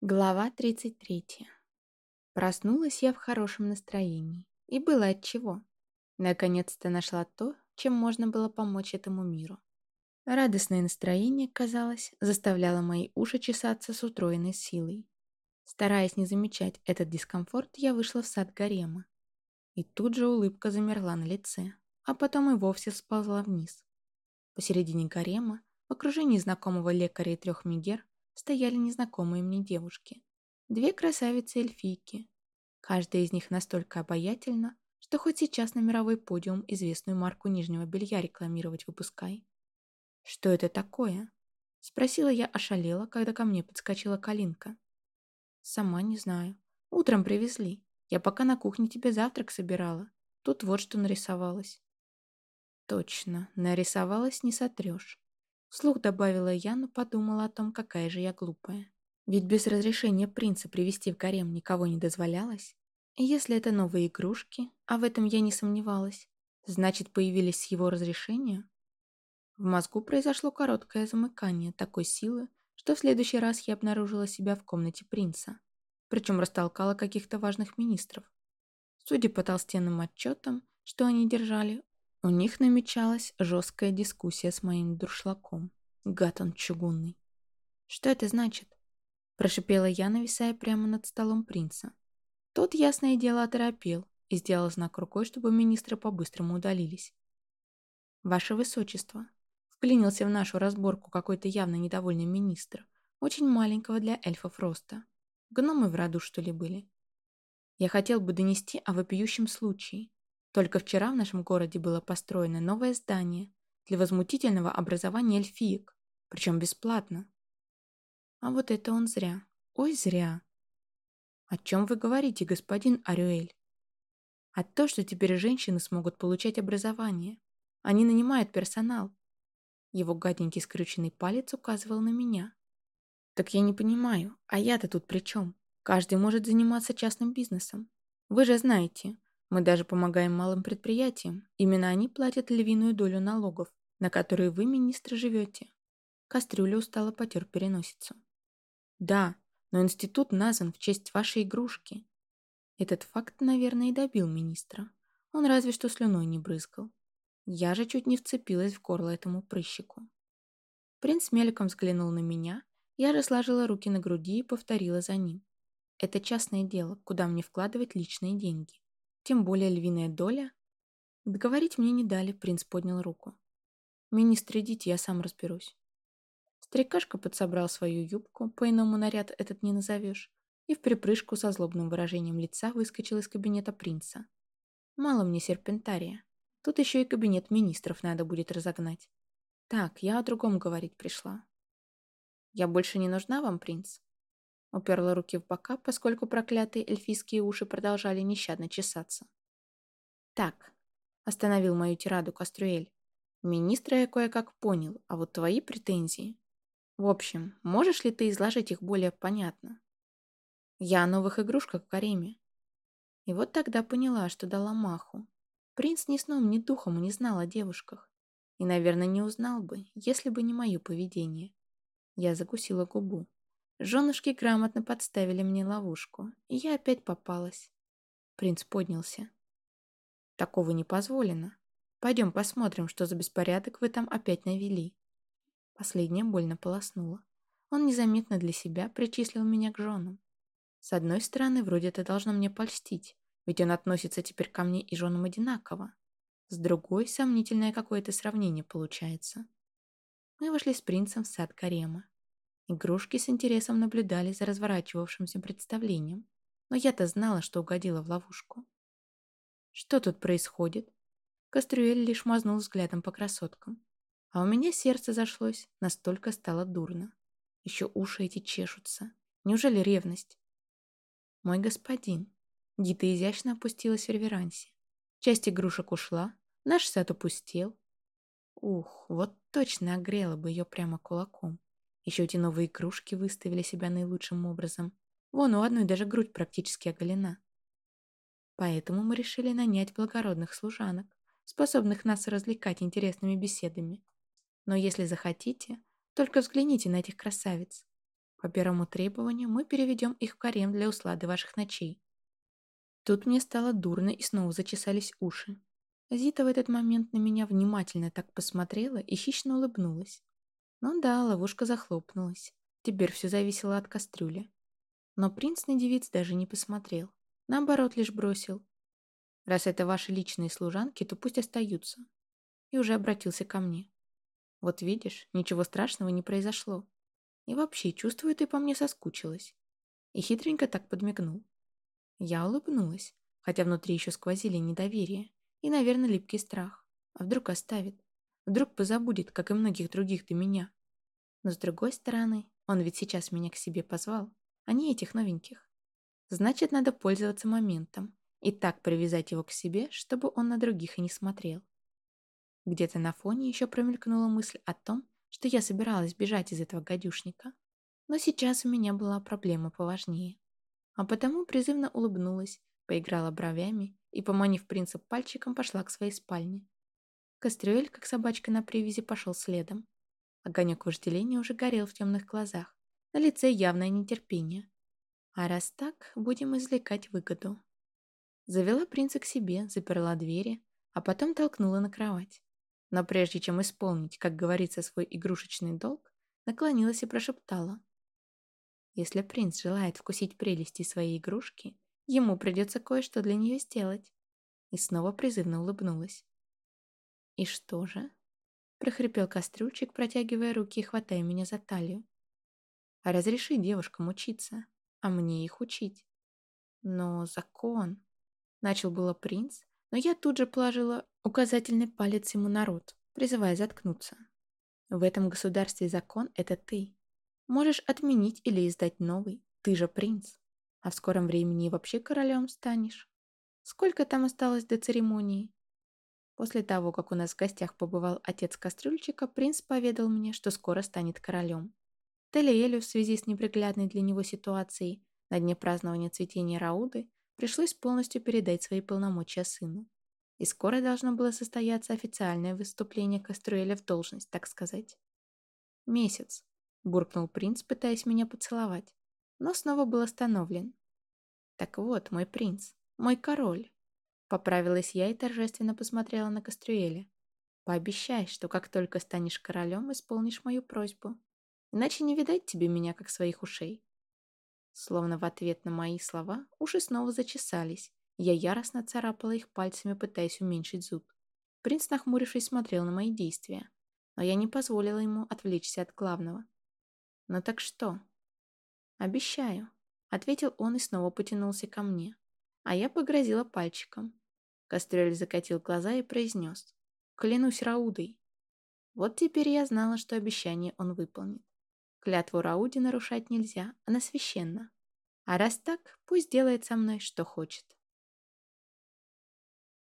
Глава 33. Проснулась я в хорошем настроении. И было отчего. Наконец-то нашла то, чем можно было помочь этому миру. Радостное настроение, казалось, заставляло мои уши чесаться с утроенной силой. Стараясь не замечать этот дискомфорт, я вышла в сад гарема. И тут же улыбка замерла на лице, а потом и вовсе сползла вниз. Посередине гарема, в окружении знакомого лекаря и трех мигер, стояли незнакомые мне девушки. Две красавицы-эльфийки. Каждая из них настолько обаятельна, что хоть сейчас на мировой подиум известную марку нижнего белья рекламировать выпускай. «Что это такое?» — спросила я ошалела, когда ко мне подскочила Калинка. «Сама не знаю. Утром привезли. Я пока на кухне тебе завтрак собирала. Тут вот что нарисовалось». «Точно, нарисовалась не сотрешь. Вслух добавила я, но подумала о том, какая же я глупая. Ведь без разрешения принца привести в гарем никого не дозволялось. И если это новые игрушки, а в этом я не сомневалась, значит, появились с его разрешения? В мозгу произошло короткое замыкание такой силы, что в следующий раз я обнаружила себя в комнате принца. Причем растолкала каких-то важных министров. Судя по толстенным отчетам, что они держали, у них намечалась жесткая дискуссия с моим дуршлаком. Гад он чугунный. «Что это значит?» Прошипела я, нависая прямо над столом принца. Тот, ясное дело, оторопел и сделал знак рукой, чтобы министры по-быстрому удалились. «Ваше Высочество», вклинился в нашу разборку какой-то явно недовольный министр, очень маленького для эльфов роста. Гномы в роду, что ли, были? Я хотел бы донести о вопиющем случае, только вчера в нашем городе было построено новое здание для возмутительного образования эльфиек, причем бесплатно. А вот это он зря. Ой, зря. О чем вы говорите, господин Арюэль? А то, что теперь женщины смогут получать образование. Они нанимают персонал. Его гаденький скрюченный палец указывал на меня. Так я не понимаю, а я-то тут при чем? Каждый может заниматься частным бизнесом. Вы же знаете, мы даже помогаем малым предприятиям. Именно они платят львиную долю налогов, на которые вы, министры, живете. Кастрюля устало потер переносицу. Да, но институт назван в честь вашей игрушки. Этот факт, наверное, и добил министра. Он разве что слюной не брызгал. Я же чуть не вцепилась в горло этому прыщику. Принц мельком взглянул на меня, я же сложила руки на груди и повторила за ним. Это частное дело, куда мне вкладывать личные деньги. Тем более львиная доля. Договорить мне не дали, принц поднял руку. «Министр, идите, я сам разберусь». Старикашка подсобрал свою юбку, по-иному наряд этот не назовешь, и в припрыжку со злобным выражением лица выскочил из кабинета принца. Мало мне серпентария. Тут еще и кабинет министров надо будет разогнать. Так, я о другом говорить пришла. Я больше не нужна вам, принц? Уперла руки в бока, поскольку проклятые эльфийские уши продолжали нещадно чесаться. «Так», — остановил мою тираду Кастрюэль. «Министра я кое-как понял, а вот твои претензии...» «В общем, можешь ли ты изложить их более понятно?» «Я о новых игрушках в гареме». И вот тогда поняла, что дала маху. Принц ни сном, ни духом не знал о девушках. И, наверное, не узнал бы, если бы не мое поведение. Я закусила губу. Женушки грамотно подставили мне ловушку, и я опять попалась. Принц поднялся. Такого не позволено. Пойдем посмотрим, что за беспорядок вы там опять навели. Последняя больно полоснула. Он незаметно для себя причислил меня к женам. С одной стороны, вроде это должно мне польстить, ведь он относится теперь ко мне и женам одинаково. С другой, сомнительное какое-то сравнение получается. Мы вошли с принцем в сад Карема. Игрушки с интересом наблюдали за разворачивавшимся представлением, но я-то знала, что угодила в ловушку. Что тут происходит? Кастрюэль лишь мазнул взглядом по красоткам. А у меня сердце зашлось, настолько стало дурно. Еще уши эти чешутся. Неужели ревность? Мой господин. Гита изящно опустилась в реверансе. Часть игрушек ушла, наш сад опустел. Ух, вот точно огрела бы ее прямо кулаком. Еще эти новые игрушки выставили себя наилучшим образом. Вон у одной даже грудь практически оголена. Поэтому мы решили нанять благородных служанок, способных нас развлекать интересными беседами. Но если захотите, только взгляните на этих красавиц. По первому требованию мы переведем их в карем для услады ваших ночей. Тут мне стало дурно и снова зачесались уши. Зита в этот момент на меня внимательно так посмотрела и хищно улыбнулась. Ну да, ловушка захлопнулась. Теперь все зависело от кастрюли. Но принц на девиц даже не посмотрел. Наоборот, лишь бросил. Раз это ваши личные служанки, то пусть остаются. И уже обратился ко мне. Вот видишь, ничего страшного не произошло. И вообще, чувствую, ты по мне соскучилась. И хитренько так подмигнул. Я улыбнулась, хотя внутри еще сквозили недоверие и, наверное, липкий страх. А вдруг оставит? Вдруг позабудет, как и многих других до меня. Но с другой стороны, он ведь сейчас меня к себе позвал, а не этих новеньких. Значит, надо пользоваться моментом и так привязать его к себе, чтобы он на других и не смотрел. Где-то на фоне еще промелькнула мысль о том, что я собиралась бежать из этого гадюшника. Но сейчас у меня была проблема поважнее. А потому призывно улыбнулась, поиграла бровями и, поманив принца пальчиком, пошла к своей спальне. Кастрюэль, как собачка на привязи, пошел следом. Огонек вожделения уже горел в темных глазах. На лице явное нетерпение. А раз так, будем извлекать выгоду. Завела принца к себе, заперла двери, а потом толкнула на кровать. Но прежде чем исполнить, как говорится, свой игрушечный долг, наклонилась и прошептала. Если принц желает вкусить прелести своей игрушки, ему придется кое-что для нее сделать. И снова призывно улыбнулась. «И что же?» — прохрипел кастрюльчик, протягивая руки и хватая меня за талию. «А разреши девушкам учиться, а мне их учить». «Но закон...» — начал было принц, но я тут же положила указательный палец ему на рот, призывая заткнуться. В этом государстве закон — это ты. Можешь отменить или издать новый, ты же принц. А в скором времени и вообще королем станешь. Сколько там осталось до церемонии? После того, как у нас в гостях побывал отец Кастрюльчика, принц поведал мне, что скоро станет королем. Телиэлю в связи с неприглядной для него ситуацией на дне празднования цветения Рауды пришлось полностью передать свои полномочия сыну. И скоро должно было состояться официальное выступление Каструэля в должность, так сказать. «Месяц», — буркнул принц, пытаясь меня поцеловать, но снова был остановлен. «Так вот, мой принц, мой король», — поправилась я и торжественно посмотрела на Каструэля. «Пообещай, что как только станешь королем, исполнишь мою просьбу. Иначе не видать тебе меня, как своих ушей. Словно в ответ на мои слова уши снова зачесались. Я яростно царапала их пальцами, пытаясь уменьшить зуд. Принц, нахмурившись, смотрел на мои действия, но я не позволила ему отвлечься от главного. «Ну так что?» «Обещаю», — ответил он и снова потянулся ко мне. А я погрозила пальчиком. Кастрюль закатил глаза и произнес. «Клянусь Раудой». Вот теперь я знала, что обещание он выполнит. Клятву Рауди нарушать нельзя, она священна. А раз так, пусть делает со мной, что хочет.